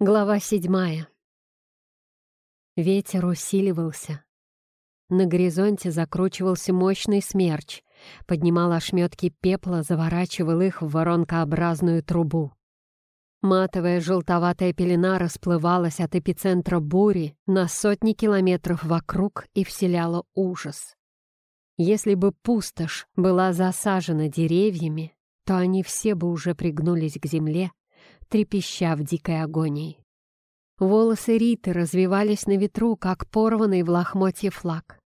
Глава седьмая. Ветер усиливался. На горизонте закручивался мощный смерч, поднимал ошметки пепла, заворачивал их в воронкообразную трубу. Матовая желтоватая пелена расплывалась от эпицентра бури на сотни километров вокруг и вселяла ужас. Если бы пустошь была засажена деревьями, то они все бы уже пригнулись к земле, трепеща в дикой агонии. Волосы Риты развивались на ветру, как порванный в лохмотье флаг.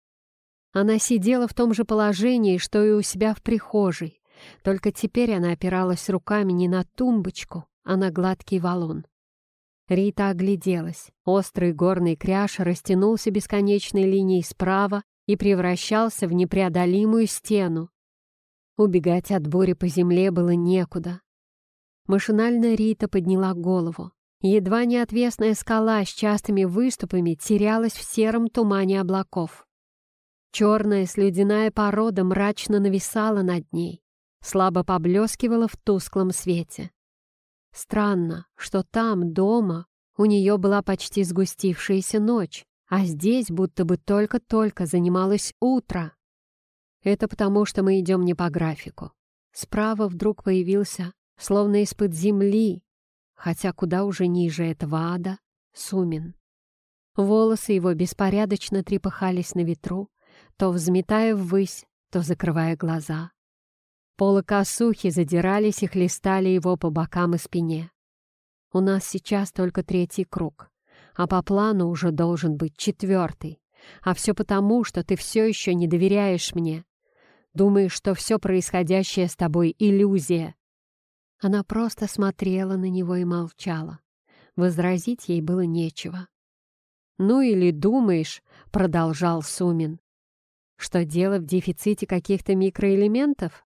Она сидела в том же положении, что и у себя в прихожей, только теперь она опиралась руками не на тумбочку, а на гладкий валун. Рита огляделась. Острый горный кряж растянулся бесконечной линией справа и превращался в непреодолимую стену. Убегать от бури по земле было некуда. Машинально Рита подняла голову. Едва не отвесная скала с частыми выступами терялась в сером тумане облаков. Черная слюдяная порода мрачно нависала над ней, слабо поблескивала в тусклом свете. Странно, что там, дома, у нее была почти сгустившаяся ночь, а здесь будто бы только-только занималось утро. Это потому, что мы идем не по графику. Справа вдруг появился словно из-под земли, хотя куда уже ниже этого ада, Сумин. Волосы его беспорядочно трепыхались на ветру, то взметая ввысь, то закрывая глаза. Полы косухи задирались и хлестали его по бокам и спине. У нас сейчас только третий круг, а по плану уже должен быть четвертый. А все потому, что ты все еще не доверяешь мне. Думаешь, что все происходящее с тобой — иллюзия, она просто смотрела на него и молчала. Возразить ей было нечего. «Ну или думаешь», — продолжал Сумин, «что дело в дефиците каких-то микроэлементов?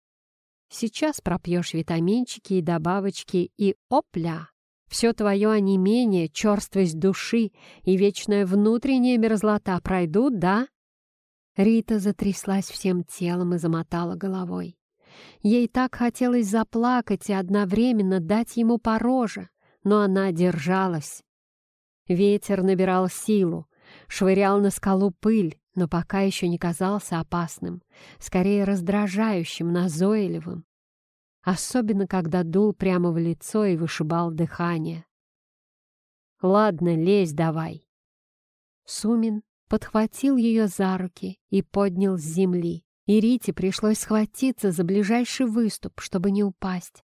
Сейчас пропьешь витаминчики и добавочки, и опля! Все твое онемение, черствость души и вечная внутренняя мерзлота пройдут, да?» Рита затряслась всем телом и замотала головой. Ей так хотелось заплакать и одновременно дать ему по роже, но она держалась. Ветер набирал силу, швырял на скалу пыль, но пока еще не казался опасным, скорее раздражающим, назойливым. Особенно, когда дул прямо в лицо и вышибал дыхание. «Ладно, лезь давай». Сумин подхватил ее за руки и поднял с земли и Рите пришлось схватиться за ближайший выступ, чтобы не упасть.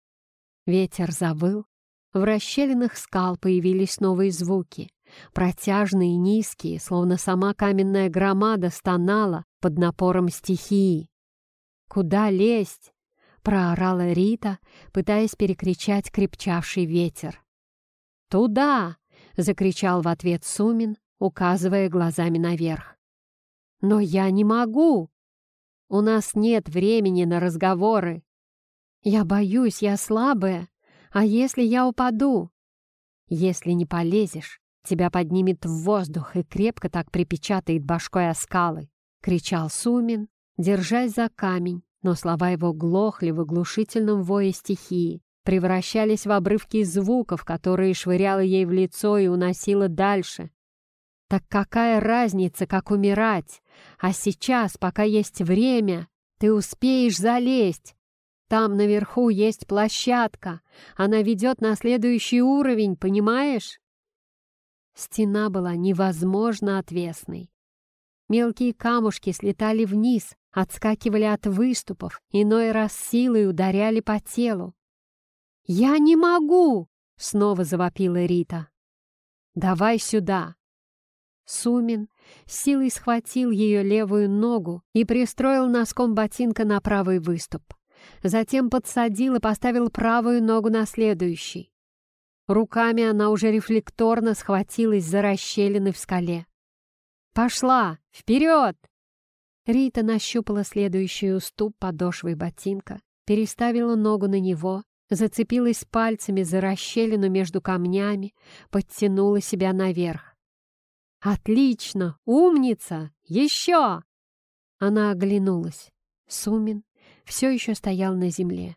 Ветер завыл, в расщелинах скал появились новые звуки, протяжные и низкие, словно сама каменная громада стонала под напором стихии. «Куда лезть?» — проорала Рита, пытаясь перекричать крепчавший ветер. «Туда!» — закричал в ответ Сумин, указывая глазами наверх. «Но я не могу!» У нас нет времени на разговоры. Я боюсь, я слабая. А если я упаду? Если не полезешь, тебя поднимет в воздух и крепко так припечатает башкой о скалы, — кричал Сумин, держась за камень, но слова его глохли в оглушительном вое стихии, превращались в обрывки звуков, которые швыряла ей в лицо и уносила дальше, так какая разница, как умирать? А сейчас, пока есть время, ты успеешь залезть. Там наверху есть площадка. Она ведет на следующий уровень, понимаешь? Стена была невозможно отвесной. Мелкие камушки слетали вниз, отскакивали от выступов, иной раз силой ударяли по телу. «Я не могу!» — снова завопила Рита. «Давай сюда!» Сумин силой схватил ее левую ногу и пристроил носком ботинка на правый выступ. Затем подсадил и поставил правую ногу на следующий. Руками она уже рефлекторно схватилась за расщелины в скале. «Пошла! Вперед!» Рита нащупала следующий уступ подошвой ботинка, переставила ногу на него, зацепилась пальцами за расщелину между камнями, подтянула себя наверх. «Отлично! Умница! Еще!» Она оглянулась. Сумин все еще стоял на земле.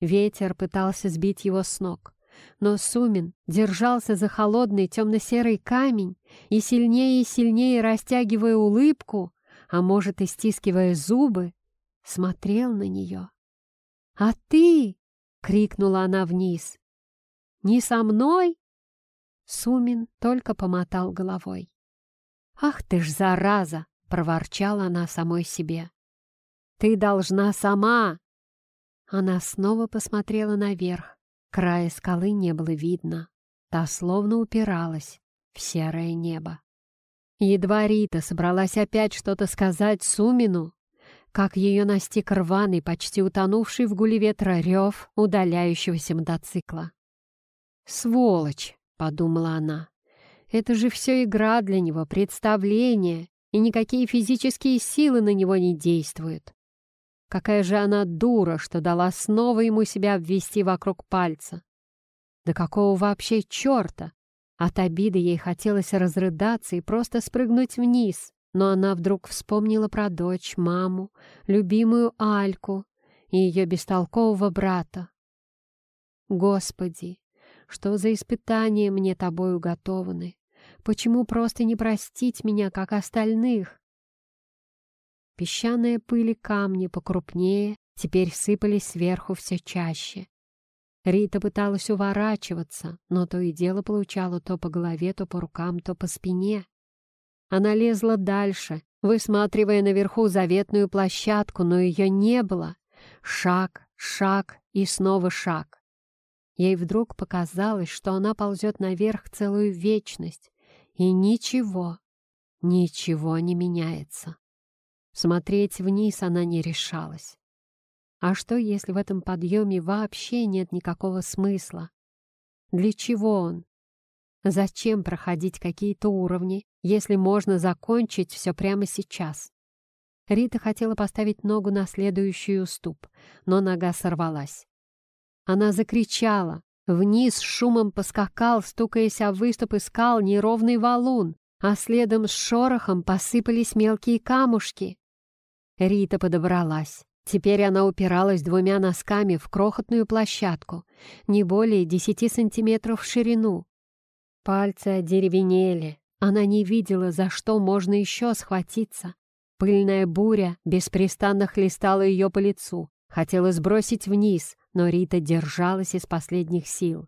Ветер пытался сбить его с ног, но Сумин держался за холодный темно-серый камень и сильнее и сильнее растягивая улыбку, а может и стискивая зубы, смотрел на нее. «А ты!» — крикнула она вниз. «Не со мной?» Сумин только помотал головой. «Ах ты ж, зараза!» — проворчала она самой себе. «Ты должна сама!» Она снова посмотрела наверх. Края скалы не было видно. Та словно упиралась в серое небо. Едва Рита собралась опять что-то сказать Сумину, как ее настиг рваный, почти утонувший в гуле ветра рев удаляющегося мотоцикла. «Сволочь!» — подумала она. «Это же все игра для него, представление, и никакие физические силы на него не действуют. Какая же она дура, что дала снова ему себя обвести вокруг пальца. Да какого вообще черта? От обиды ей хотелось разрыдаться и просто спрыгнуть вниз, но она вдруг вспомнила про дочь, маму, любимую Альку и ее бестолкового брата. Господи, что за испытания мне тобой уготованы? Почему просто не простить меня, как остальных? Песчаные пыли камни покрупнее теперь сыпались сверху все чаще. Рита пыталась уворачиваться, но то и дело получала то по голове, то по рукам, то по спине. Она лезла дальше, высматривая наверху заветную площадку, но ее не было. Шаг, шаг и снова шаг. Ей вдруг показалось, что она ползет наверх целую вечность, и ничего, ничего не меняется. Смотреть вниз она не решалась. А что, если в этом подъеме вообще нет никакого смысла? Для чего он? Зачем проходить какие-то уровни, если можно закончить все прямо сейчас? Рита хотела поставить ногу на следующий уступ, но нога сорвалась. Она закричала. Вниз шумом поскакал, стукаясь о выступы скал, неровный валун, а следом с шорохом посыпались мелкие камушки. Рита подобралась. Теперь она упиралась двумя носками в крохотную площадку, не более десяти сантиметров в ширину. Пальцы одеревенели. Она не видела, за что можно еще схватиться. Пыльная буря беспрестанно хлестала ее по лицу. Хотела сбросить вниз, но Рита держалась из последних сил.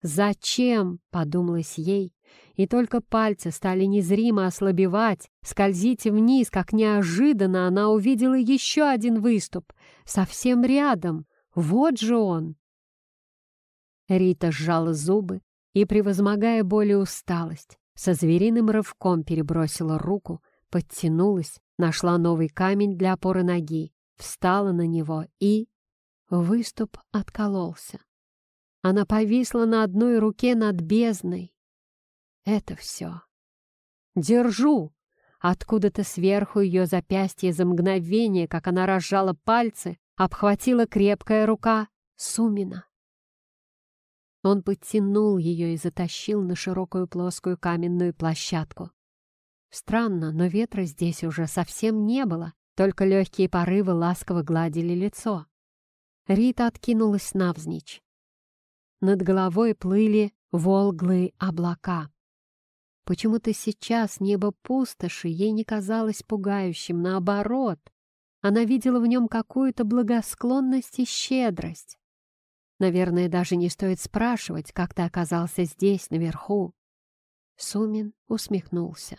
«Зачем?» — подумалось ей, и только пальцы стали незримо ослабевать, скользить вниз, как неожиданно она увидела еще один выступ, совсем рядом. Вот же он! Рита сжала зубы и, превозмогая боль и усталость, со звериным рывком перебросила руку, подтянулась, нашла новый камень для опоры ноги, встала на него и... Выступ откололся. Она повисла на одной руке над бездной, это все. «Держу!» Откуда-то сверху ее запястье за мгновение, как она разжала пальцы, обхватила крепкая рука Сумина. Он подтянул ее и затащил на широкую плоскую каменную площадку. Странно, но ветра здесь уже совсем не было, только легкие порывы ласково гладили лицо. Рита откинулась навзничь. Над головой плыли волглые облака. Почему-то сейчас небо пустоши ей не казалось пугающим, наоборот. Она видела в нем какую-то благосклонность и щедрость. Наверное, даже не стоит спрашивать, как ты оказался здесь, наверху. Сумин усмехнулся.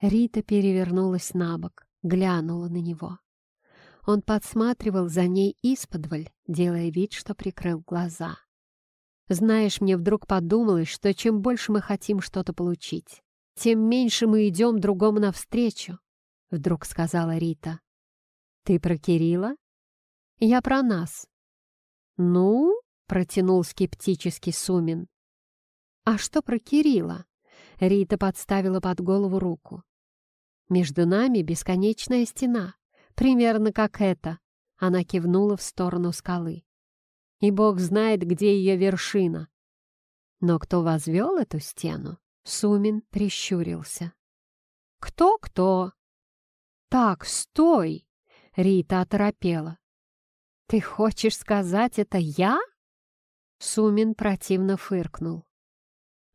Рита перевернулась на бок, глянула на него. Он подсматривал за ней исподволь, делая вид, что прикрыл глаза. Знаешь, мне вдруг подумалось, что чем больше мы хотим что-то получить, тем меньше мы идем другому навстречу, — вдруг сказала Рита. «Ты про Кирилла?» «Я про нас». «Ну?» — протянул скептически Сумин. «А что про Кирилла?» Рита подставила под голову руку. «Между нами бесконечная стена, примерно как эта». Она кивнула в сторону скалы и бог знает, где ее вершина. Но кто возвел эту стену? Сумин прищурился. «Кто-кто?» «Так, стой!» — Рита оторопела. «Ты хочешь сказать, это я?» Сумин противно фыркнул.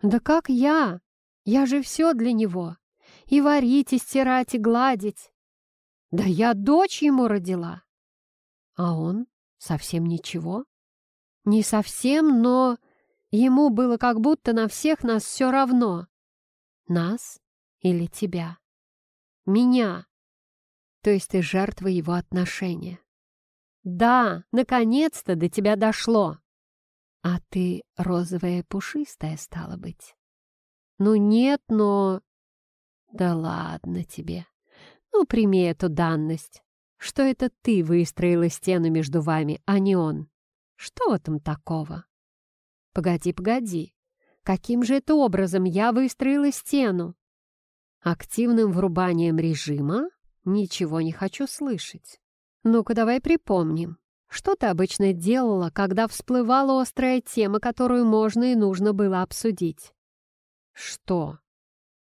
«Да как я? Я же все для него. И варить, и стирать, и гладить. Да я дочь ему родила. А он совсем ничего. Не совсем, но ему было как будто на всех нас все равно. Нас или тебя? Меня. То есть ты жертва его отношения. Да, наконец-то до тебя дошло. А ты розовая пушистая, стала быть. Ну нет, но... Да ладно тебе. Ну, прими эту данность, что это ты выстроила стену между вами, а не он. Что в этом такого? Погоди, погоди. Каким же это образом я выстроила стену? Активным врубанием режима ничего не хочу слышать. Ну-ка, давай припомним. Что ты обычно делала, когда всплывала острая тема, которую можно и нужно было обсудить? Что?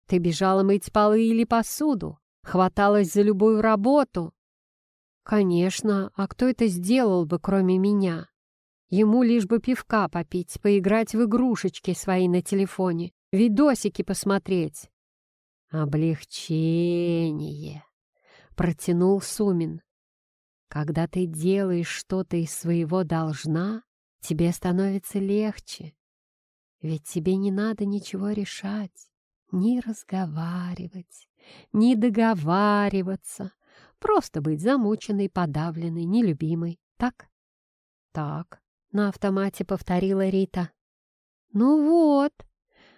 Ты бежала мыть полы или посуду? Хваталась за любую работу? Конечно, а кто это сделал бы, кроме меня? Ему лишь бы пивка попить, поиграть в игрушечки свои на телефоне, видосики посмотреть. «Облегчение!» — протянул Сумин. «Когда ты делаешь что-то из своего должна, тебе становится легче. Ведь тебе не надо ничего решать, ни разговаривать, ни договариваться, просто быть замученной, подавленной, нелюбимой, так?» «Так», — на автомате повторила Рита. «Ну вот»,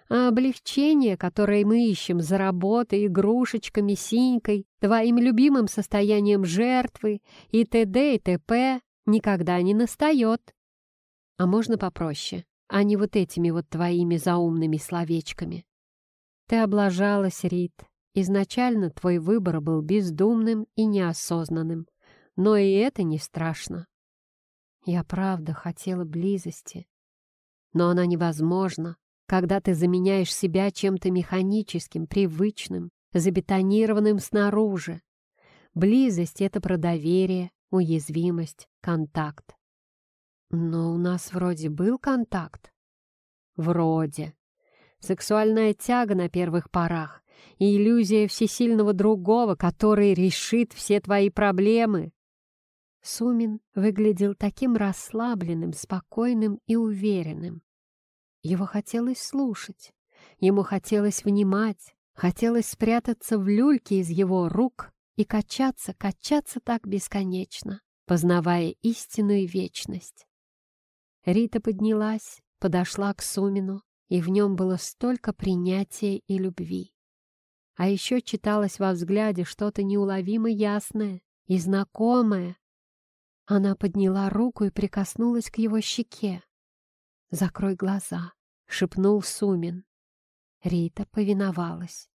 а облегчение, которое мы ищем за работой, игрушечками, синькой, твоим любимым состоянием жертвы и т.д. и т.п. никогда не настает. А можно попроще, а не вот этими вот твоими заумными словечками. Ты облажалась, Рит. Изначально твой выбор был бездумным и неосознанным, но и это не страшно. Я правда хотела близости, но она невозможна, когда ты заменяешь себя чем-то механическим, привычным, забетонированным снаружи. Близость — это про доверие, уязвимость, контакт. Но у нас вроде был контакт. Вроде. Сексуальная тяга на первых порах и иллюзия всесильного другого, который решит все твои проблемы. Сумин выглядел таким расслабленным, спокойным и уверенным. Его хотелось слушать, ему хотелось внимать, хотелось спрятаться в люльке из его рук и качаться, качаться так бесконечно, познавая истинную вечность. Рита поднялась, подошла к Сумину, и в нем было столько принятия и любви. А еще читалось во взгляде что-то неуловимо ясное и знакомое. Она подняла руку и прикоснулась к его щеке. «Закрой глаза», — шепнул Сумин. Рита повиновалась.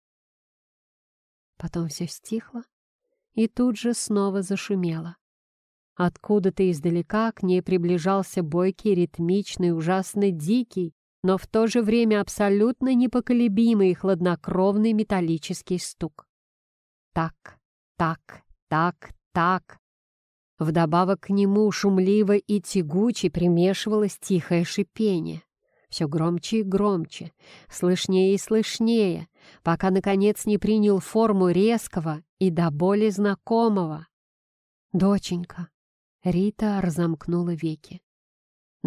Потом все стихло, и тут же снова зашумело. Откуда-то издалека к ней приближался бойкий, ритмичный, ужасно дикий, но в то же время абсолютно непоколебимый и хладнокровный металлический стук. Так, так, так, так. Вдобавок к нему шумливо и тягуче примешивалось тихое шипение. Все громче и громче, слышнее и слышнее, пока, наконец, не принял форму резкого и до боли знакомого. «Доченька!» Рита разомкнула веки.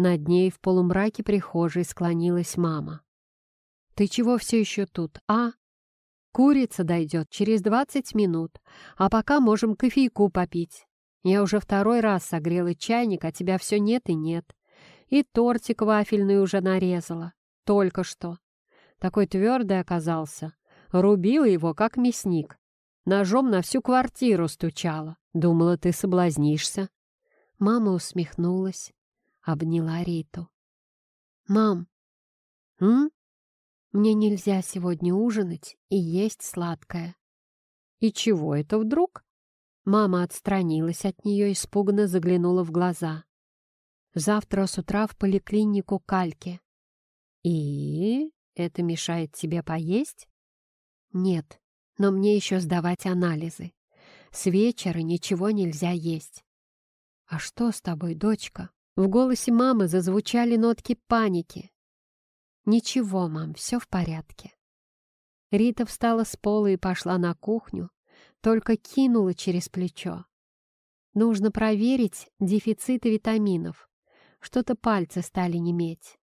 Над ней в полумраке прихожей склонилась мама. «Ты чего все еще тут, а? Курица дойдет через двадцать минут, а пока можем кофейку попить. Я уже второй раз согрела чайник, а тебя все нет и нет. И тортик вафельный уже нарезала. Только что. Такой твердый оказался. Рубила его, как мясник. Ножом на всю квартиру стучала. Думала, ты соблазнишься. Мама усмехнулась, обняла Риту. «Мам, м? Мне нельзя сегодня ужинать и есть сладкое». «И чего это вдруг?» Мама отстранилась от нее, испуганно заглянула в глаза. «Завтра с утра в поликлинику Кальки». «И? Это мешает тебе поесть?» «Нет, но мне еще сдавать анализы. С вечера ничего нельзя есть». «А что с тобой, дочка? В голосе мамы зазвучали нотки паники. «Ничего, мам, все в порядке». Рита встала с пола и пошла на кухню, только кинула через плечо. Нужно проверить дефициты витаминов. Что-то пальцы стали неметь.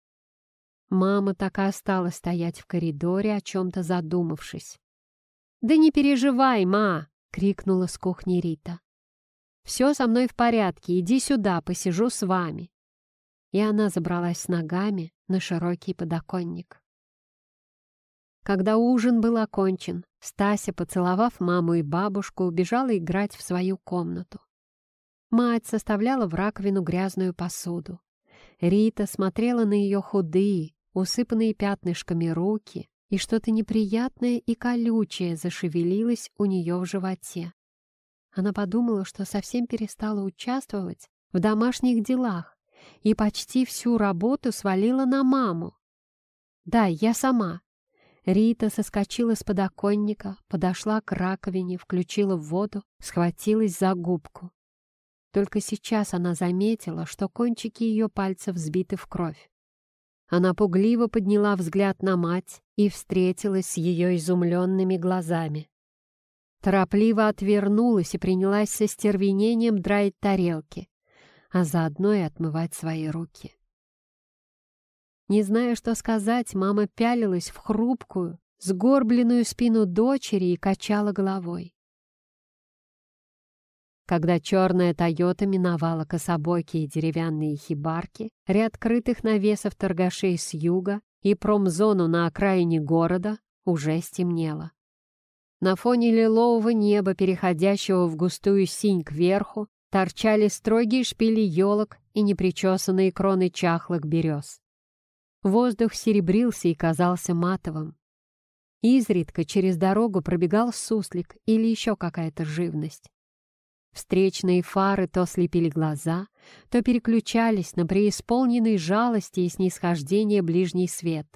Мама так и осталась стоять в коридоре, о чем-то задумавшись. «Да не переживай, ма!» — крикнула с кухни Рита. «Все со мной в порядке, иди сюда, посижу с вами». И она забралась с ногами на широкий подоконник. Когда ужин был окончен, Стася, поцеловав маму и бабушку, убежала играть в свою комнату. Мать составляла в раковину грязную посуду. Рита смотрела на ее худые, усыпанные пятнышками руки, и что-то неприятное и колючее зашевелилось у нее в животе. Она подумала, что совсем перестала участвовать в домашних делах и почти всю работу свалила на маму. «Да, я сама», Рита соскочила с подоконника, подошла к раковине, включила воду, схватилась за губку. Только сейчас она заметила, что кончики ее пальцев сбиты в кровь. Она пугливо подняла взгляд на мать и встретилась с ее изумленными глазами. Торопливо отвернулась и принялась со стервенением драить тарелки, а заодно и отмывать свои руки. Не зная, что сказать, мама пялилась в хрупкую, сгорбленную спину дочери и качала головой. Когда черная «Тойота» миновала кособокие деревянные хибарки, ряд крытых навесов торгашей с юга и промзону на окраине города, уже стемнело. На фоне лилового неба, переходящего в густую синь кверху, торчали строгие шпили елок и непричесанные кроны чахлых берез. Воздух серебрился и казался матовым. Изредка через дорогу пробегал суслик или еще какая-то живность. Встречные фары то слепили глаза, то переключались на преисполненный жалости и снисхождения ближний свет.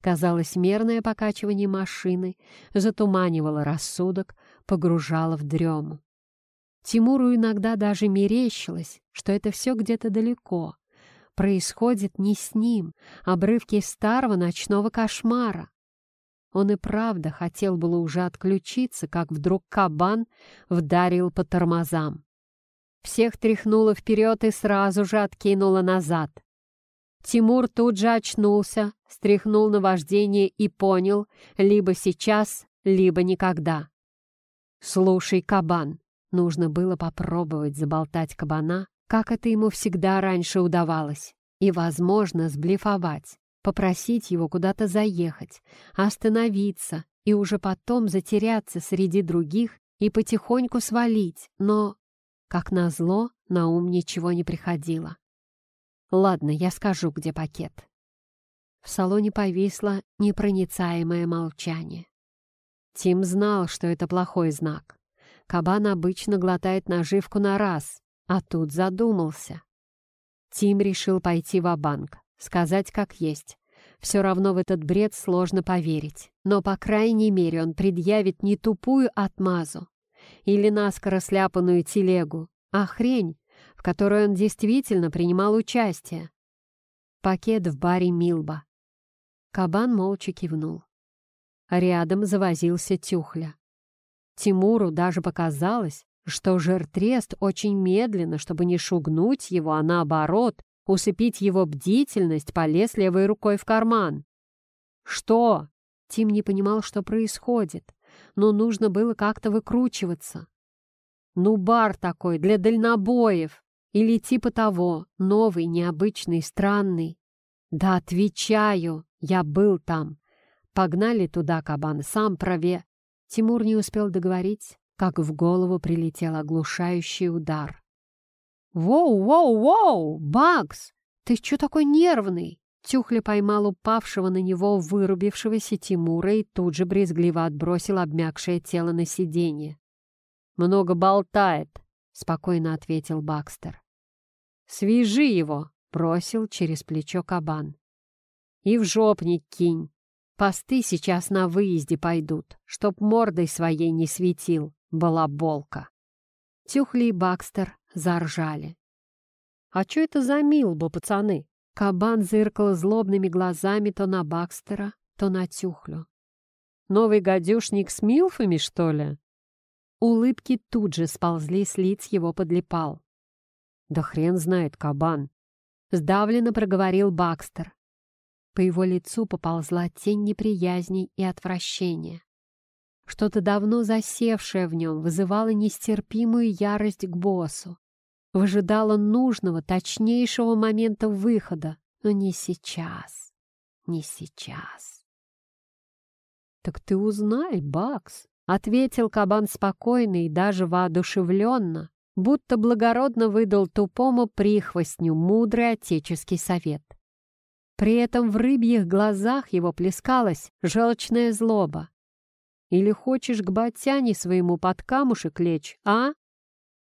Казалось, мерное покачивание машины затуманивало рассудок, погружало в дрему. Тимуру иногда даже мерещилось, что это все где-то далеко, происходит не с ним, обрывки старого ночного кошмара. Он и правда хотел было уже отключиться, как вдруг кабан вдарил по тормозам. Всех тряхнуло вперед и сразу же откинуло назад. Тимур тут же очнулся, стряхнул на вождение и понял, либо сейчас, либо никогда. «Слушай, кабан, нужно было попробовать заболтать кабана как это ему всегда раньше удавалось, и, возможно, сблефовать, попросить его куда-то заехать, остановиться и уже потом затеряться среди других и потихоньку свалить, но, как назло, на ум ничего не приходило. «Ладно, я скажу, где пакет». В салоне повисло непроницаемое молчание. Тим знал, что это плохой знак. Кабан обычно глотает наживку на раз, а тут задумался. Тим решил пойти в банк сказать как есть. Все равно в этот бред сложно поверить, но, по крайней мере, он предъявит не тупую отмазу или наскоро сляпанную телегу, а хрень, в которой он действительно принимал участие. Пакет в баре Милба. Кабан молча кивнул. Рядом завозился Тюхля. Тимуру даже показалось, что жертрест очень медленно, чтобы не шугнуть его, а наоборот, усыпить его бдительность, полез левой рукой в карман. «Что?» Тим не понимал, что происходит, но нужно было как-то выкручиваться. «Ну, бар такой, для дальнобоев!» Или типа того, новый, необычный, странный. «Да отвечаю, я был там. Погнали туда, кабан, сам прове...» Тимур не успел договорить, как в голову прилетел оглушающий удар. «Воу-воу-воу! Бакс! Ты чё такой нервный?» Тюхля поймал упавшего на него вырубившегося Тимура и тут же брезгливо отбросил обмякшее тело на сиденье. «Много болтает», — спокойно ответил Бакстер. «Свяжи его», — бросил через плечо кабан. «И в жопник кинь. Посты сейчас на выезде пойдут, чтоб мордой своей не светил балаболка. Тюхли и Бакстер заржали. А что это за милба, пацаны?» Кабан зыркал злобными глазами то на Бакстера, то на Тюхлю. «Новый гадюшник с милфами, что ли?» Улыбки тут же сползли с лиц его подлипал. «Да хрен знает, кабан!» Сдавленно проговорил Бакстер. По его лицу поползла тень неприязни и отвращения. Что-то давно засевшее в нем вызывало нестерпимую ярость к боссу. Выжидало нужного, точнейшего момента выхода, но не сейчас, не сейчас. «Так ты узнай, Бакс», — ответил кабан спокойно и даже воодушевленно, будто благородно выдал тупому прихвостню мудрый отеческий совет. При этом в рыбьих глазах его плескалась желчная злоба. Или хочешь к батяне своему под камушек лечь, а?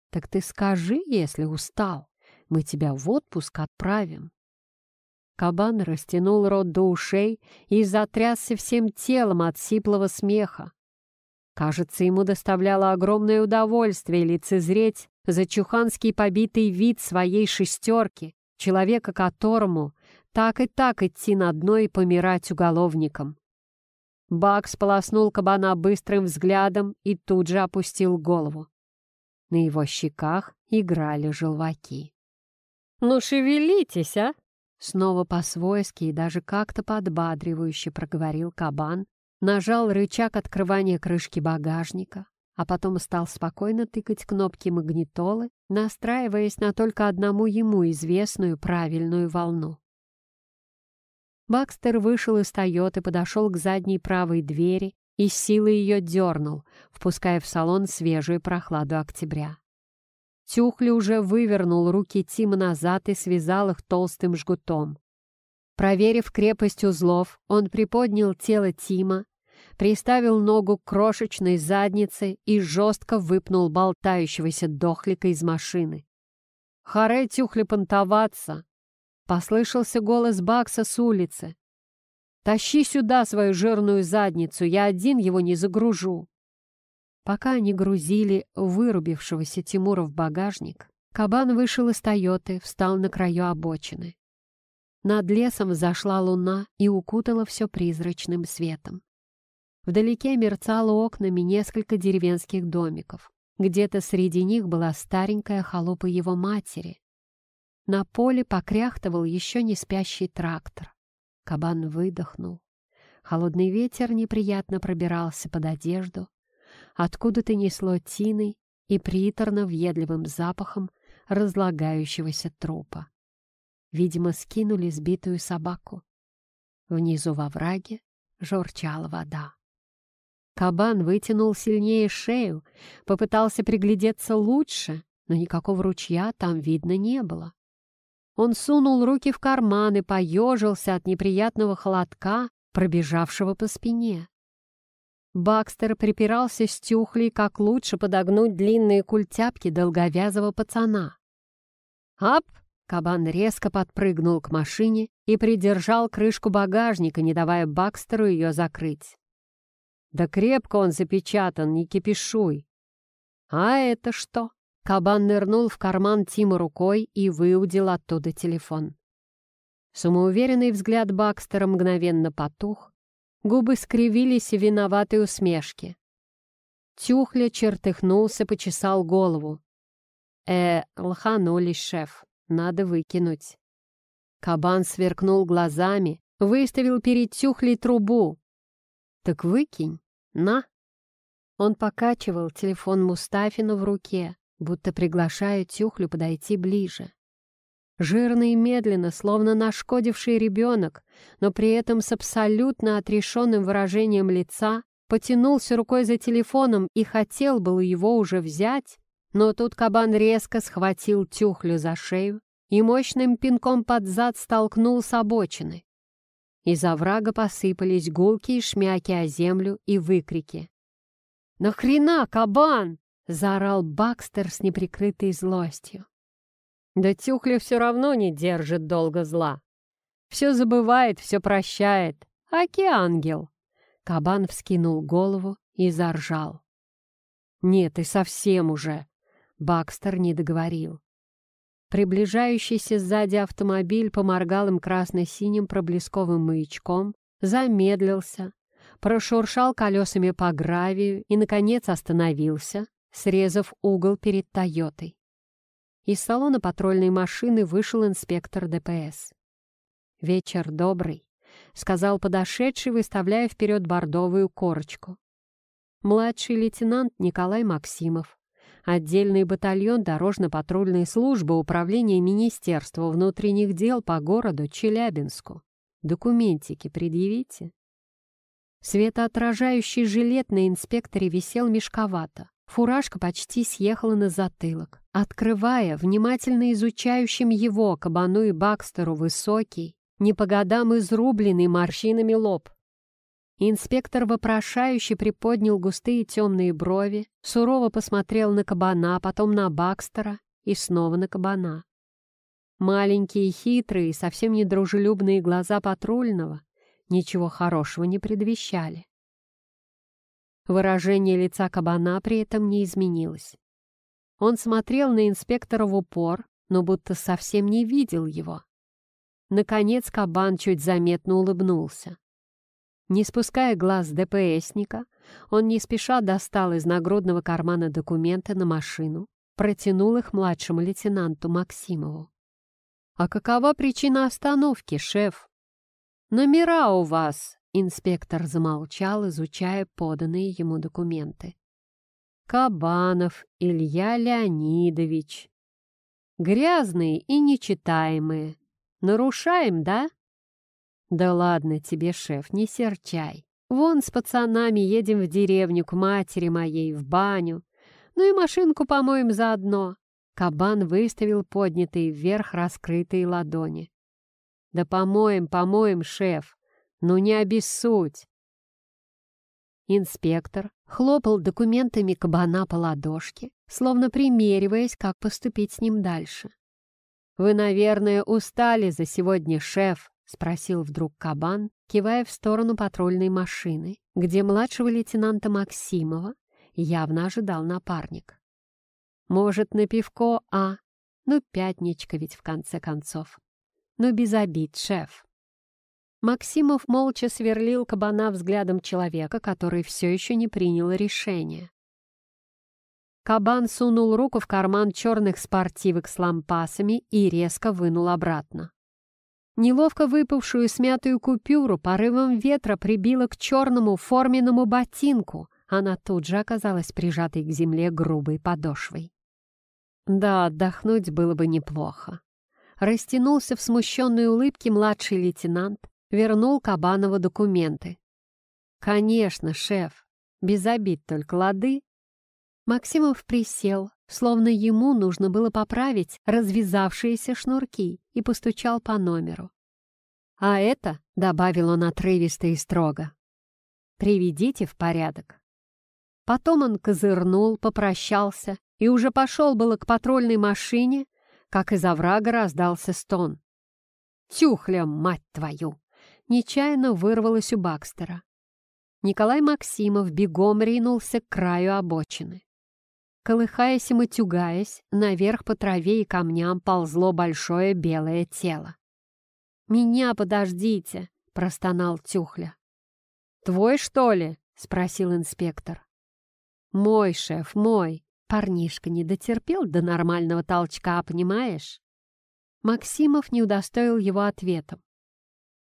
Так ты скажи, если устал, мы тебя в отпуск отправим. Кабан растянул рот до ушей и затрясся всем телом от сиплого смеха. Кажется, ему доставляло огромное удовольствие лицезреть зачуханский побитый вид своей шестерки, человека которому так и так идти на дно и помирать уголовником. Бак сполоснул кабана быстрым взглядом и тут же опустил голову. На его щеках играли желваки. «Ну, шевелитесь, а!» Снова по-свойски и даже как-то подбадривающе проговорил кабан, нажал рычаг открывания крышки багажника, а потом стал спокойно тыкать кнопки магнитолы, настраиваясь на только одному ему известную правильную волну. Бакстер вышел из «Тойоты», подошел к задней правой двери и с силой ее дернул, впуская в салон свежую прохладу октября. Тюхли уже вывернул руки Тима назад и связал их толстым жгутом. Проверив крепость узлов, он приподнял тело Тима, приставил ногу к крошечной заднице и жестко выпнул болтающегося дохлика из машины. «Харе, Тюхли, понтоваться!» Послышался голос Бакса с улицы. «Тащи сюда свою жирную задницу, я один его не загружу». Пока они грузили вырубившегося Тимура в багажник, кабан вышел из «Тойоты», встал на краю обочины. Над лесом взошла луна и укутала все призрачным светом. Вдалеке мерцало окнами несколько деревенских домиков. Где-то среди них была старенькая халупа его матери, на поле покряхтывал еще не спящий трактор. Кабан выдохнул. Холодный ветер неприятно пробирался под одежду. Откуда-то несло тиной и приторно-въедливым запахом разлагающегося трупа. Видимо, скинули сбитую собаку. Внизу во враге журчала вода. Кабан вытянул сильнее шею, попытался приглядеться лучше, но никакого ручья там видно не было. Он сунул руки в карманы, поежился от неприятного холодка, пробежавшего по спине. Бакстер припирался с тюхлей, как лучше подогнуть длинные культяпки долговязого пацана. «Ап!» — кабан резко подпрыгнул к машине и придержал крышку багажника, не давая Бакстеру ее закрыть. «Да крепко он запечатан, не кипишуй!» «А это что?» Кабан нырнул в карман Тима рукой и выудил оттуда телефон. Самоуверенный взгляд Бакстера мгновенно потух, губы скривились в виноватой усмешке. Тюхля чертыхнулся, почесал голову. «Э, лханулись, шеф, надо выкинуть». Кабан сверкнул глазами, выставил перед Тюхлей трубу. «Так выкинь, на!» Он покачивал телефон Мустафину в руке, будто приглашая Тюхлю подойти ближе. Жирно и медленно, словно нашкодивший ребенок, но при этом с абсолютно отрешенным выражением лица, потянулся рукой за телефоном и хотел был его уже взять, но тут кабан резко схватил Тюхлю за шею и мощным пинком под зад столкнул с обочины. Из оврага посыпались гулки и шмяки о землю и выкрики. «Нахрена, кабан?» — заорал Бакстер с неприкрытой злостью. «Да Тюхля все равно не держит долго зла. Все забывает, все прощает. Аки ангел!» Кабан вскинул голову и заржал. «Нет, и совсем уже!» Бакстер не договорил. Приближающийся сзади автомобиль поморгал им красно-синим проблесковым маячком, замедлился, прошуршал колесами по гравию и, наконец, остановился, срезав угол перед «Тойотой». Из салона патрульной машины вышел инспектор ДПС. «Вечер добрый», — сказал подошедший, выставляя вперед бордовую корочку. Младший лейтенант Николай Максимов, отдельный батальон дорожно-патрульной службы Управления Министерства внутренних дел по городу Челябинску. Документики предъявите. Светоотражающий жилет на инспекторе висел мешковато. Фуражка почти съехала на затылок, открывая внимательно изучающим его кабану и Бакстеру высокий, не по годам изрубленный морщинами лоб. Инспектор вопрошающе приподнял густые темные брови, сурово посмотрел на кабана, потом на Бакстера и снова на кабана. Маленькие, хитрые, совсем недружелюбные глаза патрульного ничего хорошего не предвещали. Выражение лица кабана при этом не изменилось. Он смотрел на инспектора в упор, но будто совсем не видел его. Наконец кабан чуть заметно улыбнулся. Не спуская глаз ДПСника, он не спеша достал из нагрудного кармана документы на машину, протянул их младшему лейтенанту Максимову. «А какова причина остановки, шеф?» «Номера у вас!» — инспектор замолчал, изучая поданные ему документы. «Кабанов Илья Леонидович. Грязные и нечитаемые. Нарушаем, да?» «Да ладно тебе, шеф, не серчай. Вон с пацанами едем в деревню к матери моей, в баню. Ну и машинку помоем заодно». Кабан выставил поднятые вверх раскрытые ладони. «Да помоем, помоем, шеф. Ну не обессудь». Инспектор хлопал документами кабана по ладошке, словно примериваясь, как поступить с ним дальше. «Вы, наверное, устали за сегодня, шеф», — спросил вдруг кабан, кивая в сторону патрульной машины, где младшего лейтенанта Максимова явно ожидал напарник. «Может, на пивко, а? Ну, пятничка ведь в конце концов. Ну, без обид, шеф». Максимов молча сверлил кабана взглядом человека, который все еще не принял решение. Кабан сунул руку в карман черных спортивок с лампасами и резко вынул обратно. Неловко выпавшую смятую купюру порывом ветра прибило к черному форменному ботинку. Она тут же оказалась прижатой к земле грубой подошвой. Да, отдохнуть было бы неплохо. Растянулся в смущенной улыбке младший лейтенант, вернул Кабанову документы. «Конечно, шеф, без обид только лады». Максимов присел, словно ему нужно было поправить развязавшиеся шнурки, и постучал по номеру. «А это», — добавил он отрывисто и строго, — «приведите в порядок». Потом он козырнул, попрощался и уже пошел было к патрульной машине, как из оврага раздался стон. «Тюхля, мать твою!» — нечаянно вырвалось у Бакстера. Николай Максимов бегом ринулся к краю обочины. Колыхаясь и матюгаясь, наверх по траве и камням ползло большое белое тело. «Меня подождите!» — простонал Тюхля. «Твой, что ли?» — спросил инспектор. «Мой, шеф, мой!» Парнишка не дотерпел до нормального толчка, понимаешь? Максимов не удостоил его ответом.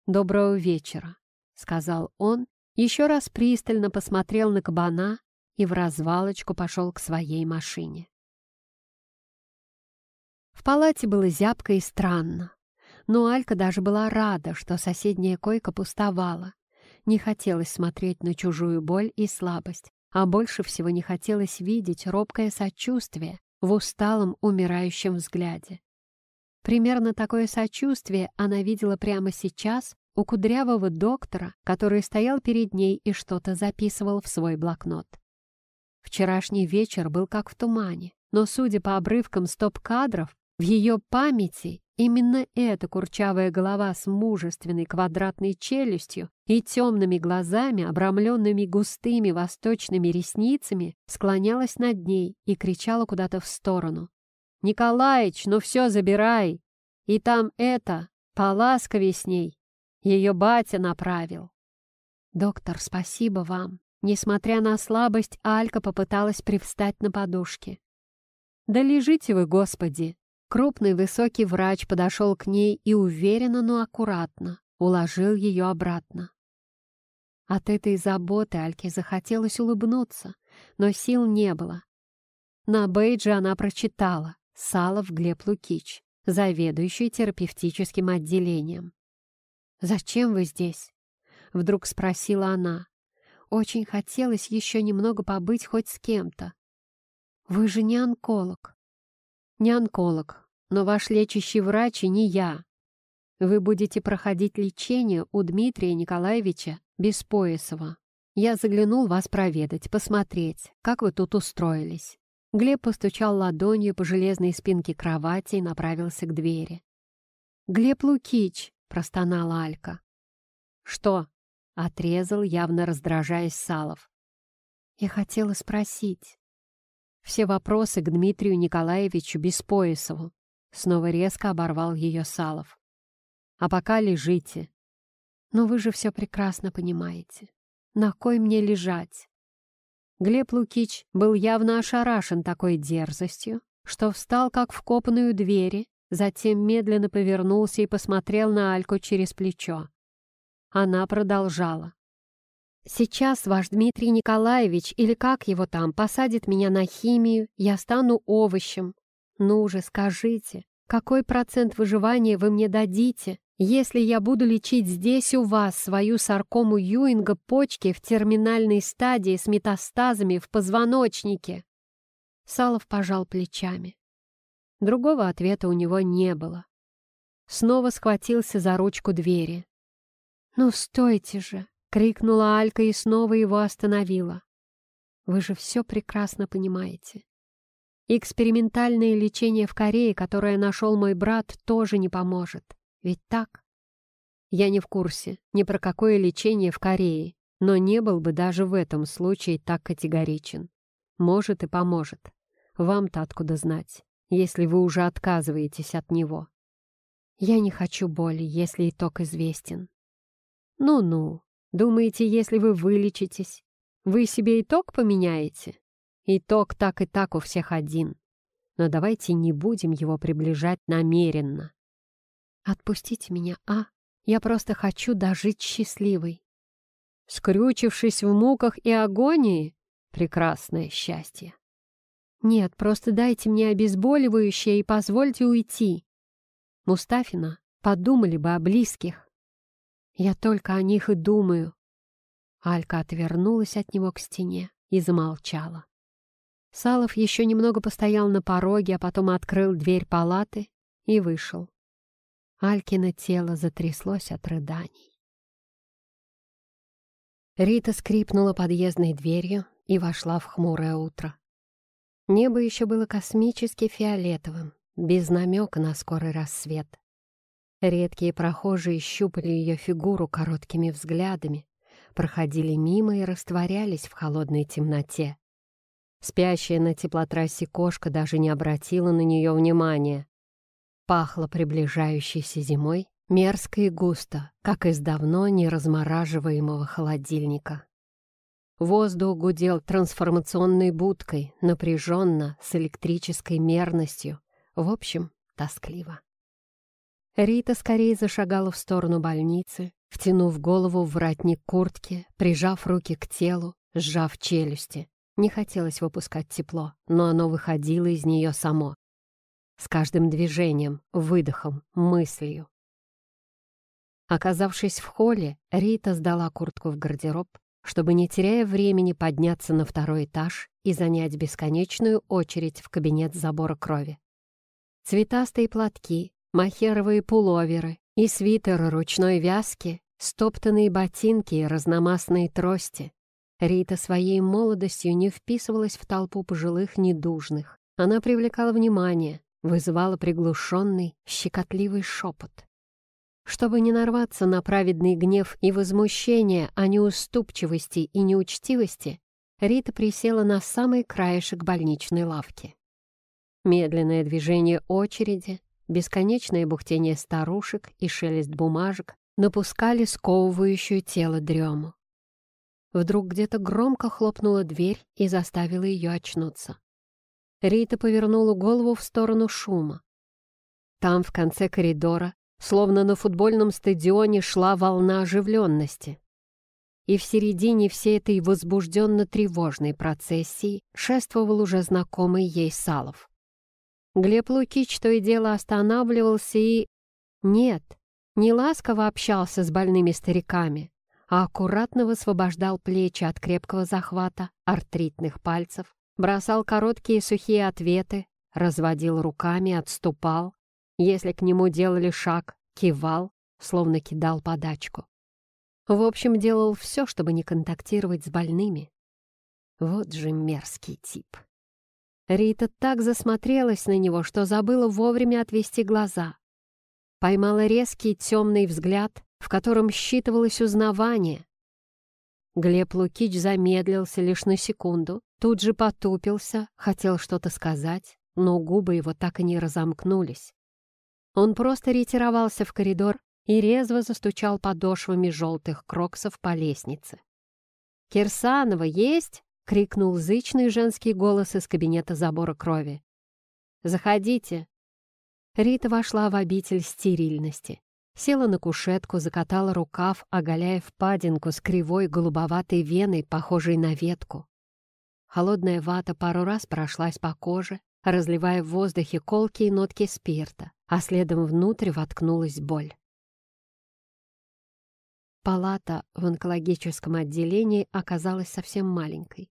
«Доброго вечера», — сказал он, еще раз пристально посмотрел на кабана и в развалочку пошел к своей машине. В палате было зябко и странно, но Алька даже была рада, что соседняя койка пустовала. Не хотелось смотреть на чужую боль и слабость, а больше всего не хотелось видеть робкое сочувствие в усталом, умирающем взгляде. Примерно такое сочувствие она видела прямо сейчас у кудрявого доктора, который стоял перед ней и что-то записывал в свой блокнот. Вчерашний вечер был как в тумане, но, судя по обрывкам стоп-кадров, в ее памяти именно эта курчавая голова с мужественной квадратной челюстью и темными глазами, обрамленными густыми восточными ресницами, склонялась над ней и кричала куда-то в сторону. Николаич, ну все забирай! И там это, поласковей с ней, ее батя направил». «Доктор, спасибо вам». Несмотря на слабость, Алька попыталась привстать на подушке. «Да лежите вы, Господи!» Крупный высокий врач подошел к ней и уверенно, но аккуратно уложил ее обратно. От этой заботы Альке захотелось улыбнуться, но сил не было. На бейдже она прочитала «Салов Глеб Лукич, заведующий терапевтическим отделением». «Зачем вы здесь?» — вдруг спросила она. Очень хотелось еще немного побыть хоть с кем-то. «Вы же не онколог». «Не онколог, но ваш лечащий врач и не я. Вы будете проходить лечение у Дмитрия Николаевича Беспоясова. Я заглянул вас проведать, посмотреть, как вы тут устроились». Глеб постучал ладонью по железной спинке кровати и направился к двери. «Глеб Лукич!» — простонала Алька. «Что?» — отрезал, явно раздражаясь Салов. «Я хотела спросить». Все вопросы к Дмитрию Николаевичу Беспоясову. Снова резко оборвал ее Салов. «А пока лежите». «Но вы же все прекрасно понимаете. На кой мне лежать?» Глеб Лукич был явно ошарашен такой дерзостью, что встал как вкопанный у двери, затем медленно повернулся и посмотрел на Альку через плечо. Она продолжала. «Сейчас ваш Дмитрий Николаевич, или как его там, посадит меня на химию, я стану овощем. Ну же, скажите, какой процент выживания вы мне дадите, если я буду лечить здесь у вас свою саркому Юинга почки в терминальной стадии с метастазами в позвоночнике?» Салов пожал плечами. Другого ответа у него не было. Снова схватился за ручку двери. «Ну, стойте же!» — крикнула Алька и снова его остановила. «Вы же все прекрасно понимаете. Экспериментальное лечение в Корее, которое нашел мой брат, тоже не поможет. Ведь так? Я не в курсе ни про какое лечение в Корее, но не был бы даже в этом случае так категоричен. Может и поможет. Вам-то откуда знать, если вы уже отказываетесь от него. Я не хочу боли, если итог известен. Ну-ну, думаете, если вы вылечитесь, вы себе итог поменяете? Итог так и так у всех один. Но давайте не будем его приближать намеренно. «Отпустите меня, а? Я просто хочу дожить счастливой». Скрючившись в муках и агонии? Прекрасное счастье. «Нет, просто дайте мне обезболивающее и позвольте уйти». Мустафина подумали бы о близких. Я только о них и думаю. Алька отвернулась от него к стене и замолчала. Салов еще немного постоял на пороге, а потом открыл дверь палаты и вышел. Алькино тело затряслось от рыданий. Рита скрипнула подъездной дверью и вошла в хмурое утро. Небо еще было космически фиолетовым, без намека на скорый рассвет. Редкие прохожие щупали ее фигуру короткими взглядами, проходили мимо и растворялись в холодной темноте. Спящая на теплотрассе кошка даже не обратила на нее внимания. Пахло приближающейся зимой, мерзко и густо, как из давно не размораживаемого холодильника. Воздух гудел трансформационной будкой, напряженно, с электрической мерностью, в общем, тоскливо. Рита скорее зашагала в сторону больницы, втянув голову в воротник куртки, прижав руки к телу, сжав челюсти. Не хотелось выпускать тепло, но оно выходило из нее само с каждым движением, выдохом, мыслью. Оказавшись в холле, Рита сдала куртку в гардероб, чтобы, не теряя времени, подняться на второй этаж и занять бесконечную очередь в кабинет забора крови. Цветастые платки, махеровые пуловеры и свитеры ручной вязки, стоптанные ботинки и разномастные трости. Рита своей молодостью не вписывалась в толпу пожилых недужных. Она привлекала внимание, вызывало приглушенный, щекотливый шепот. Чтобы не нарваться на праведный гнев и возмущение о неуступчивости и неучтивости, Рита присела на самый краешек больничной лавки. Медленное движение очереди, бесконечное бухтение старушек и шелест бумажек напускали сковывающую тело дрему. Вдруг где-то громко хлопнула дверь и заставила ее очнуться. Рита повернула голову в сторону шума. Там, в конце коридора, словно на футбольном стадионе, шла волна оживленности. И в середине всей этой возбужденно-тревожной процессии шествовал уже знакомый ей Салов. Глеб Лукич то и дело останавливался и... Нет, не ласково общался с больными стариками, а аккуратно высвобождал плечи от крепкого захвата артритных пальцев, бросал короткие сухие ответы, разводил руками, отступал. Если к нему делали шаг, кивал, словно кидал подачку. В общем, делал все, чтобы не контактировать с больными. Вот же мерзкий тип. Рита так засмотрелась на него, что забыла вовремя отвести глаза. Поймала резкий темный взгляд, в котором считывалось узнавание. Глеб Лукич замедлился лишь на секунду, тут же потупился, хотел что-то сказать, но губы его так и не разомкнулись. Он просто ретировался в коридор и резво застучал подошвами желтых кроксов по лестнице. «Кирсанова есть?» — крикнул зычный женский голос из кабинета забора крови. «Заходите!» Рита вошла в обитель стерильности. Села на кушетку, закатала рукав, оголяя впадинку с кривой голубоватой веной, похожей на ветку. Холодная вата пару раз прошлась по коже, разливая в воздухе колкие нотки спирта, а следом внутрь воткнулась боль. Палата в онкологическом отделении оказалась совсем маленькой.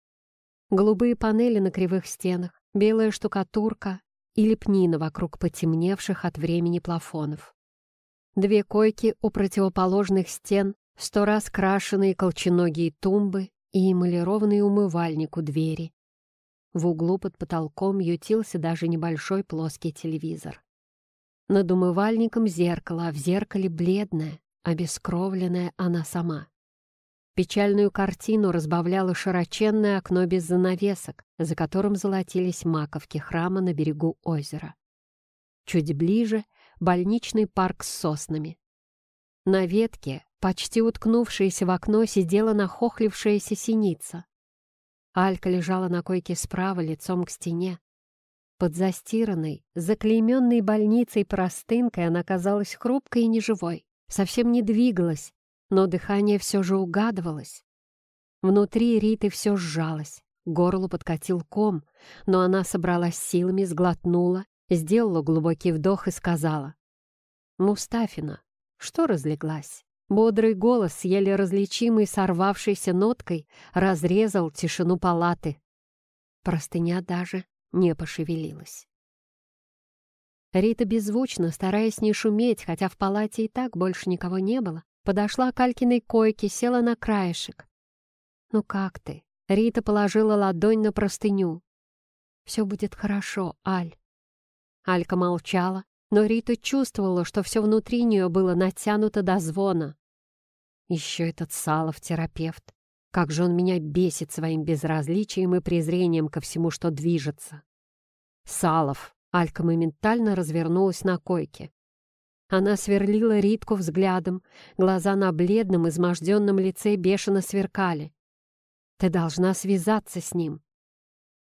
Голубые панели на кривых стенах, белая штукатурка и лепнина вокруг потемневших от времени плафонов. Две койки у противоположных стен, сто раз крашеные колченогие тумбы и эмалированный умывальник у двери. В углу под потолком ютился даже небольшой плоский телевизор. Над умывальником зеркало, а в зеркале бледная, обескровленная она сама. Печальную картину разбавляло широченное окно без занавесок, за которым золотились маковки храма на берегу озера. Чуть ближе — больничный парк с соснами. На ветке, почти уткнувшаяся в окно, сидела нахохлившаяся синица. Алька лежала на койке справа, лицом к стене. Под застиранной, заклейменной больницей простынкой она казалась хрупкой и неживой, совсем не двигалась, но дыхание все же угадывалось. Внутри Риты все сжалось, горло подкатил ком, но она собралась силами, сглотнула, сделала глубокий вдох и сказала. «Мустафина, что разлеглась?» Бодрый голос, еле различимый сорвавшейся ноткой, разрезал тишину палаты. Простыня даже не пошевелилась. Рита беззвучно, стараясь не шуметь, хотя в палате и так больше никого не было, Подошла к Алькиной койке, села на краешек. «Ну как ты?» Рита положила ладонь на простыню. «Все будет хорошо, Аль». Алька молчала, но Рита чувствовала, что все внутри нее было натянуто до звона. Еще этот Салов-терапевт. Как же он меня бесит своим безразличием и презрением ко всему, что движется. Салов. Алька моментально развернулась на койке. Она сверлила Ритку взглядом, глаза на бледном, изможденном лице бешено сверкали. «Ты должна связаться с ним».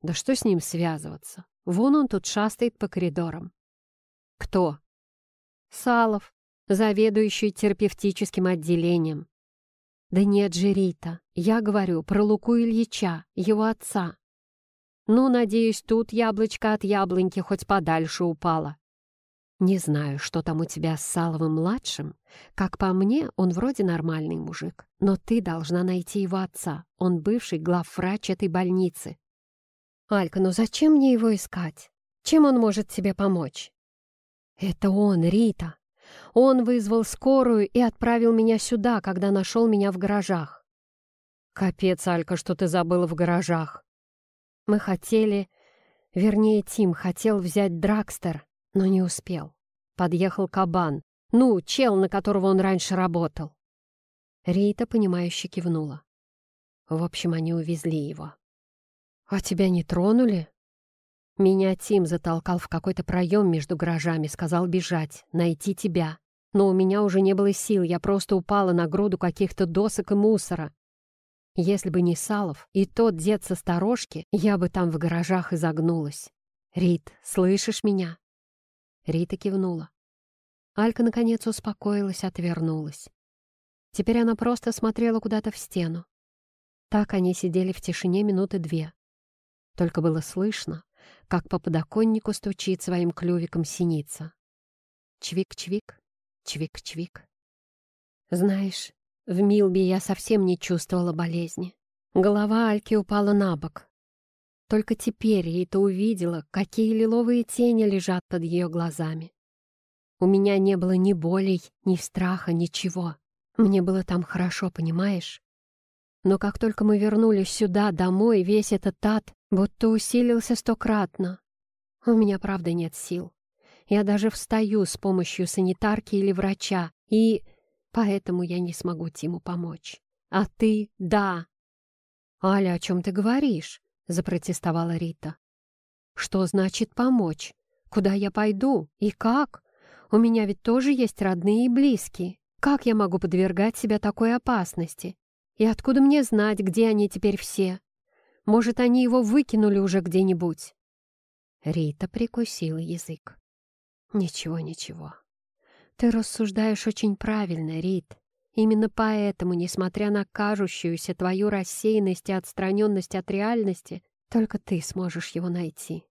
«Да что с ним связываться? Вон он тут шастает по коридорам». «Кто?» «Салов, заведующий терапевтическим отделением». «Да нет же, Рита, я говорю про Луку Ильича, его отца». «Ну, надеюсь, тут яблочко от яблоньки хоть подальше упало». Не знаю, что там у тебя с Саловым-младшим. Как по мне, он вроде нормальный мужик. Но ты должна найти его отца. Он бывший главврач этой больницы. Алька, ну зачем мне его искать? Чем он может тебе помочь? Это он, Рита. Он вызвал скорую и отправил меня сюда, когда нашел меня в гаражах. Капец, Алька, что ты забыла в гаражах. Мы хотели... Вернее, Тим хотел взять Дракстер, но не успел. Подъехал кабан. Ну, чел, на которого он раньше работал. Рита, понимающе кивнула. В общем, они увезли его. «А тебя не тронули?» Меня Тим затолкал в какой-то проем между гаражами, сказал бежать, найти тебя. Но у меня уже не было сил, я просто упала на груду каких-то досок и мусора. Если бы не Салов и тот дед со сторожки, я бы там в гаражах изогнулась. «Рит, слышишь меня?» Рита кивнула. Алька, наконец, успокоилась, отвернулась. Теперь она просто смотрела куда-то в стену. Так они сидели в тишине минуты две. Только было слышно, как по подоконнику стучит своим клювиком синица. Чвик-чвик, чвик-чвик. Знаешь, в Милби я совсем не чувствовала болезни. Голова Альки упала на бок. Только теперь Рита увидела, какие лиловые тени лежат под ее глазами. У меня не было ни болей, ни страха, ничего. Мне было там хорошо, понимаешь? Но как только мы вернулись сюда, домой, весь этот ад будто усилился стократно. У меня, правда, нет сил. Я даже встаю с помощью санитарки или врача, и поэтому я не смогу Тиму помочь. А ты — да. «Аля, о чем ты говоришь?» — запротестовала Рита. «Что значит помочь? Куда я пойду? И как? У меня ведь тоже есть родные и близкие. Как я могу подвергать себя такой опасности? И откуда мне знать, где они теперь все? Может, они его выкинули уже где-нибудь?» Рита прикусила язык. «Ничего, ничего. Ты рассуждаешь очень правильно, Рит. Именно поэтому, несмотря на кажущуюся твою рассеянность и отстраненность от реальности, только ты сможешь его найти.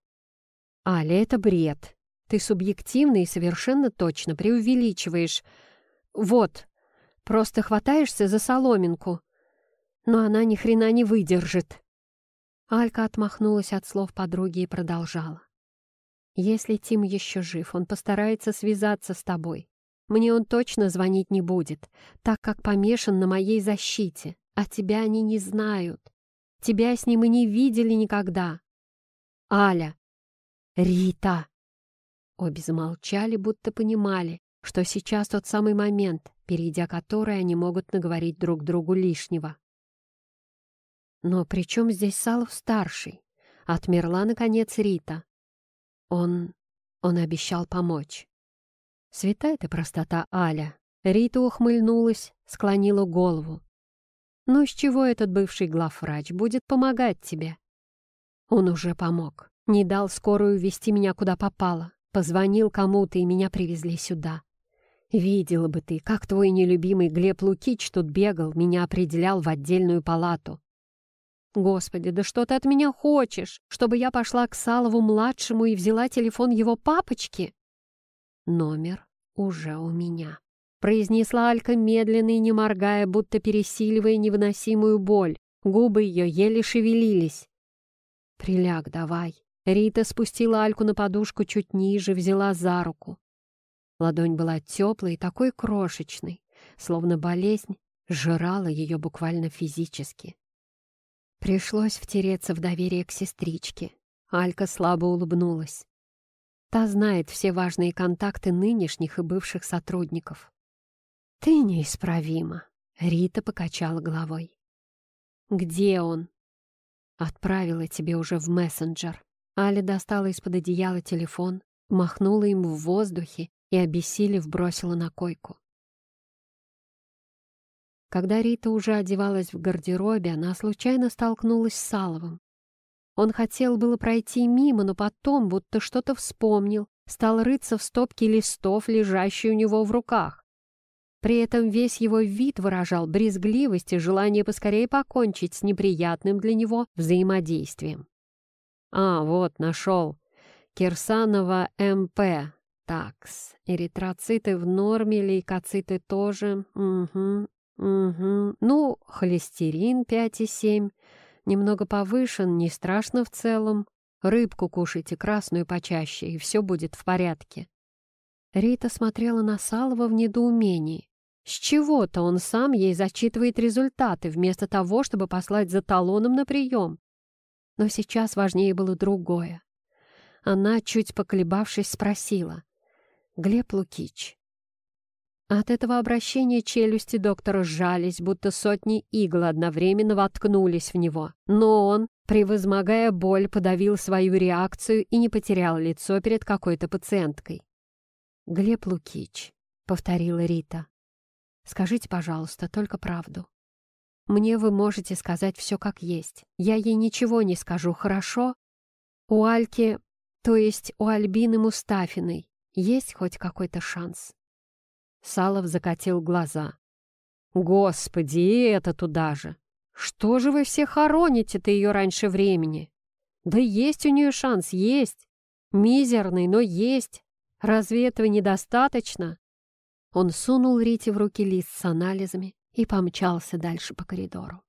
Аля, это бред. Ты субъективно и совершенно точно преувеличиваешь. Вот, просто хватаешься за соломинку. Но она ни хрена не выдержит. Алька отмахнулась от слов подруги и продолжала. «Если Тим еще жив, он постарается связаться с тобой. Мне он точно звонить не будет, так как помешан на моей защите, а тебя они не знают. Тебя с ним и не видели никогда. Аля! Рита!» Обе замолчали, будто понимали, что сейчас тот самый момент, перейдя который они могут наговорить друг другу лишнего. «Но при чем здесь Салов-старший?» Отмерла, наконец, Рита. Он... он обещал помочь. Святая ты простота, Аля. Рита ухмыльнулась, склонила голову. Ну с чего этот бывший главврач будет помогать тебе? Он уже помог. Не дал скорую вести меня куда попало. Позвонил кому-то, и меня привезли сюда. Видела бы ты, как твой нелюбимый Глеб Лукич тут бегал, меня определял в отдельную палату. Господи, да что ты от меня хочешь? Чтобы я пошла к Салову-младшему и взяла телефон его папочки? «Номер уже у меня», — произнесла Алька медленно и не моргая, будто пересиливая невыносимую боль. Губы ее еле шевелились. «Приляг давай». Рита спустила Альку на подушку чуть ниже, взяла за руку. Ладонь была теплой и такой крошечной, словно болезнь жрала ее буквально физически. Пришлось втереться в доверие к сестричке. Алька слабо улыбнулась. Та знает все важные контакты нынешних и бывших сотрудников. «Ты неисправима», — Рита покачала головой. «Где он?» «Отправила тебе уже в мессенджер». Аля достала из-под одеяла телефон, махнула им в воздухе и, обессилев, бросила на койку. Когда Рита уже одевалась в гардеробе, она случайно столкнулась с Саловым. Он хотел было пройти мимо, но потом будто что-то вспомнил, стал рыться в стопке листов, лежащей у него в руках. При этом весь его вид выражал брезгливость и желание поскорее покончить с неприятным для него взаимодействием. «А, вот, нашел. Кирсанова МП. Такс. Эритроциты в норме, лейкоциты тоже. Угу, угу. Ну, холестерин 5,7. Немного повышен, не страшно в целом. Рыбку кушайте красную почаще, и все будет в порядке». Рита смотрела на Салова в недоумении. С чего-то он сам ей зачитывает результаты, вместо того, чтобы послать за талоном на прием. Но сейчас важнее было другое. Она, чуть поколебавшись, спросила. «Глеб Лукич, От этого обращения челюсти доктора сжались, будто сотни игл одновременно воткнулись в него. Но он, превозмогая боль, подавил свою реакцию и не потерял лицо перед какой-то пациенткой. «Глеб Лукич», — повторила Рита, — «скажите, пожалуйста, только правду. Мне вы можете сказать все как есть. Я ей ничего не скажу, хорошо? У Альки, то есть у Альбины Мустафиной, есть хоть какой-то шанс?» Салов закатил глаза. «Господи, и это туда же! Что же вы все хороните-то ее раньше времени? Да есть у нее шанс, есть! Мизерный, но есть! Разве этого недостаточно?» Он сунул Рите в руки лист с анализами и помчался дальше по коридору.